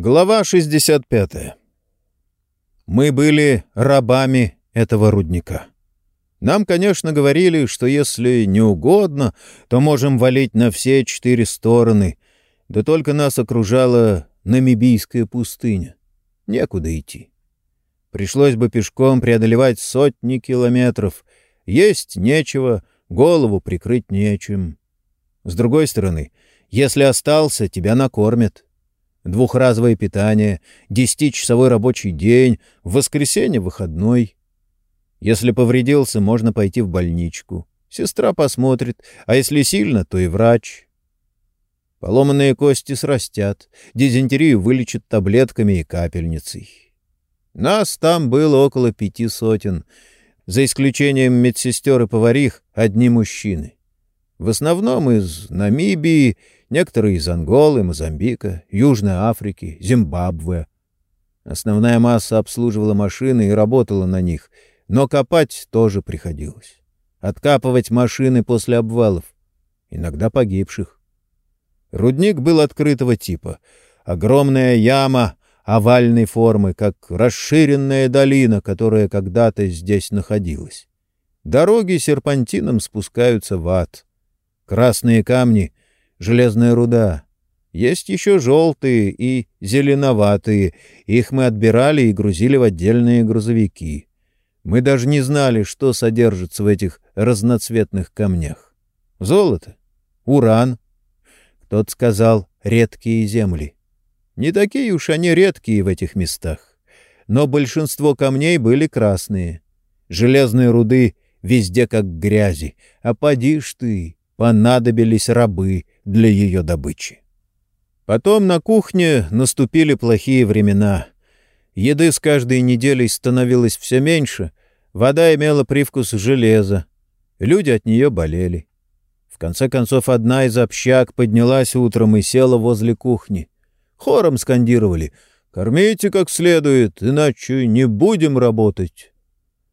Глава 65. Мы были рабами этого рудника. Нам, конечно, говорили, что если не угодно, то можем валить на все четыре стороны, да только нас окружала намибийская пустыня. Некуда идти. Пришлось бы пешком преодолевать сотни километров. Есть нечего, голову прикрыть нечем. С другой стороны, если остался, тебя накормят двухразовое питание, десятичасовой рабочий день, в воскресенье выходной. Если повредился, можно пойти в больничку. Сестра посмотрит, а если сильно, то и врач. Поломанные кости срастят, дизентерию вылечат таблетками и капельницей. Нас там было около пяти сотен, за исключением медсестер и поварих, одни мужчины. В основном из Намибии некоторые из Анголы, Мозамбика, Южной Африки, Зимбабве. Основная масса обслуживала машины и работала на них, но копать тоже приходилось. Откапывать машины после обвалов, иногда погибших. Рудник был открытого типа. Огромная яма овальной формы, как расширенная долина, которая когда-то здесь находилась. Дороги серпантином спускаются в ад. Красные камни — железная руда. Есть еще желтые и зеленоватые. Их мы отбирали и грузили в отдельные грузовики. Мы даже не знали, что содержится в этих разноцветных камнях. Золото, уран. Кто-то сказал «редкие земли». Не такие уж они редкие в этих местах. Но большинство камней были красные. Железные руды везде как грязи. А поди ж ты, понадобились рабы для ее добычи. Потом на кухне наступили плохие времена. Еды с каждой неделей становилось все меньше, вода имела привкус железа, люди от нее болели. В конце концов, одна из общак поднялась утром и села возле кухни. Хором скандировали «Кормите как следует, иначе не будем работать».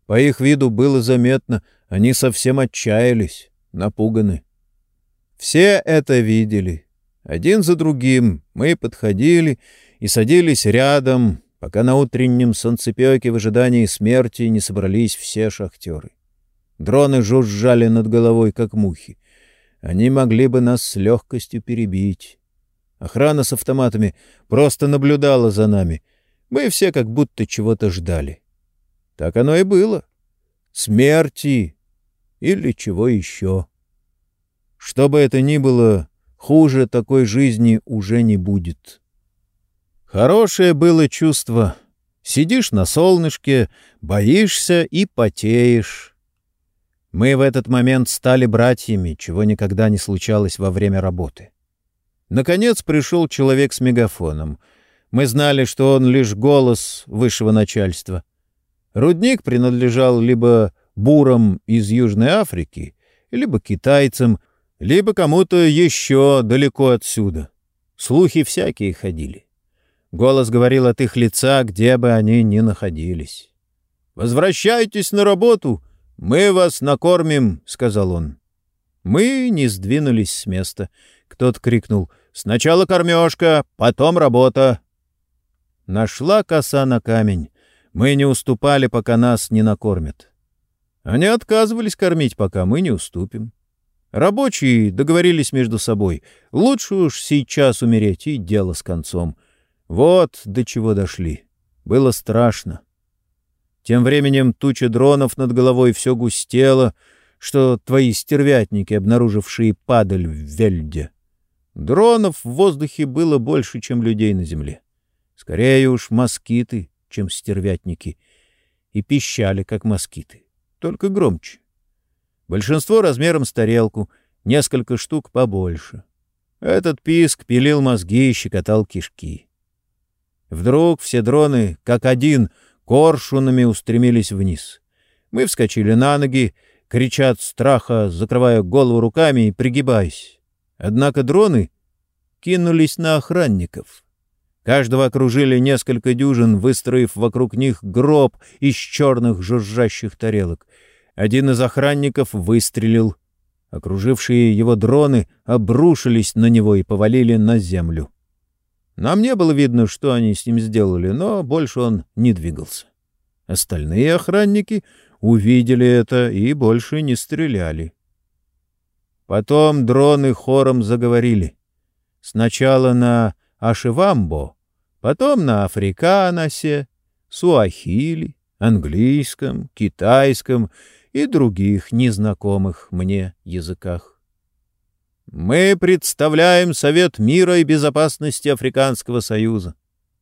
По их виду было заметно, они совсем отчаялись, напуганы. Все это видели. Один за другим мы подходили и садились рядом, пока на утреннем солнцепеке в ожидании смерти не собрались все шахтеры. Дроны жужжали над головой, как мухи. Они могли бы нас с легкостью перебить. Охрана с автоматами просто наблюдала за нами. Мы все как будто чего-то ждали. Так оно и было. Смерти или чего еще. Что бы это ни было, хуже такой жизни уже не будет. Хорошее было чувство. Сидишь на солнышке, боишься и потеешь. Мы в этот момент стали братьями, чего никогда не случалось во время работы. Наконец пришел человек с мегафоном. Мы знали, что он лишь голос высшего начальства. Рудник принадлежал либо бурам из Южной Африки, либо китайцам — либо кому-то еще далеко отсюда. Слухи всякие ходили. Голос говорил от их лица, где бы они ни находились. «Возвращайтесь на работу, мы вас накормим», — сказал он. Мы не сдвинулись с места. Кто-то крикнул «Сначала кормежка, потом работа». Нашла коса на камень. Мы не уступали, пока нас не накормят. Они отказывались кормить, пока мы не уступим. Рабочие договорились между собой. Лучше уж сейчас умереть, и дело с концом. Вот до чего дошли. Было страшно. Тем временем туча дронов над головой все густела, что твои стервятники, обнаружившие падаль в Вельде. Дронов в воздухе было больше, чем людей на земле. Скорее уж москиты, чем стервятники. И пищали, как москиты, только громче. Большинство размером с тарелку, несколько штук побольше. Этот писк пилил мозги и щекотал кишки. Вдруг все дроны, как один, коршунами устремились вниз. Мы вскочили на ноги, кричат страха, закрывая голову руками и пригибаясь. Однако дроны кинулись на охранников. Каждого окружили несколько дюжин, выстроив вокруг них гроб из черных жужжащих тарелок — один из охранников выстрелил. Окружившие его дроны обрушились на него и повалили на землю. Нам не было видно, что они с ним сделали, но больше он не двигался. Остальные охранники увидели это и больше не стреляли. Потом дроны хором заговорили. Сначала на Ашивамбо, потом на Африканасе, Суахили, английском, китайском и других незнакомых мне языках. Мы представляем Совет мира и безопасности Африканского Союза.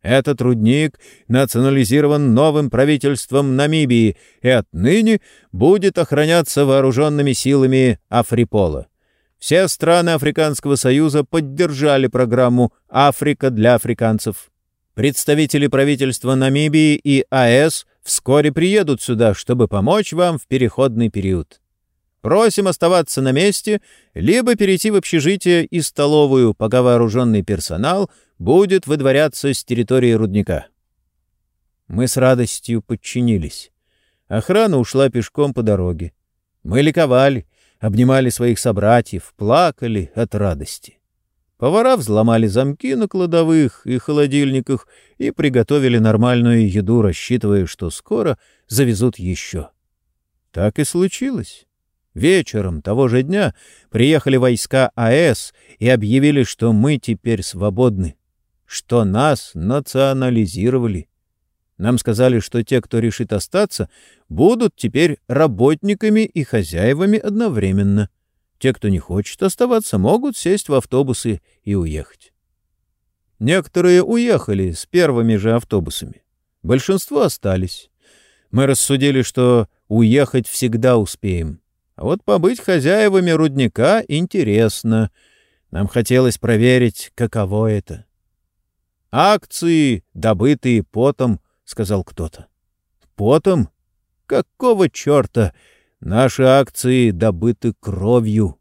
Этот рудник национализирован новым правительством Намибии и отныне будет охраняться вооруженными силами Африпола. Все страны Африканского Союза поддержали программу «Африка для африканцев». Представители правительства Намибии и АЭС вскоре приедут сюда, чтобы помочь вам в переходный период. Просим оставаться на месте, либо перейти в общежитие и столовую, пока вооруженный персонал — будет выдворяться с территории рудника. Мы с радостью подчинились. Охрана ушла пешком по дороге. Мы ликовали, обнимали своих собратьев, плакали от радости. Повара взломали замки на кладовых и холодильниках и приготовили нормальную еду, рассчитывая, что скоро завезут еще. Так и случилось. Вечером того же дня приехали войска АЭС и объявили, что мы теперь свободны что нас национализировали. Нам сказали, что те, кто решит остаться, будут теперь работниками и хозяевами одновременно. Те, кто не хочет оставаться, могут сесть в автобусы и уехать. Некоторые уехали с первыми же автобусами. Большинство остались. Мы рассудили, что уехать всегда успеем. А вот побыть хозяевами рудника интересно. Нам хотелось проверить, каково это. «Акции, добытые потом», — сказал кто-то. «Потом? Какого черта? Наши акции добыты кровью».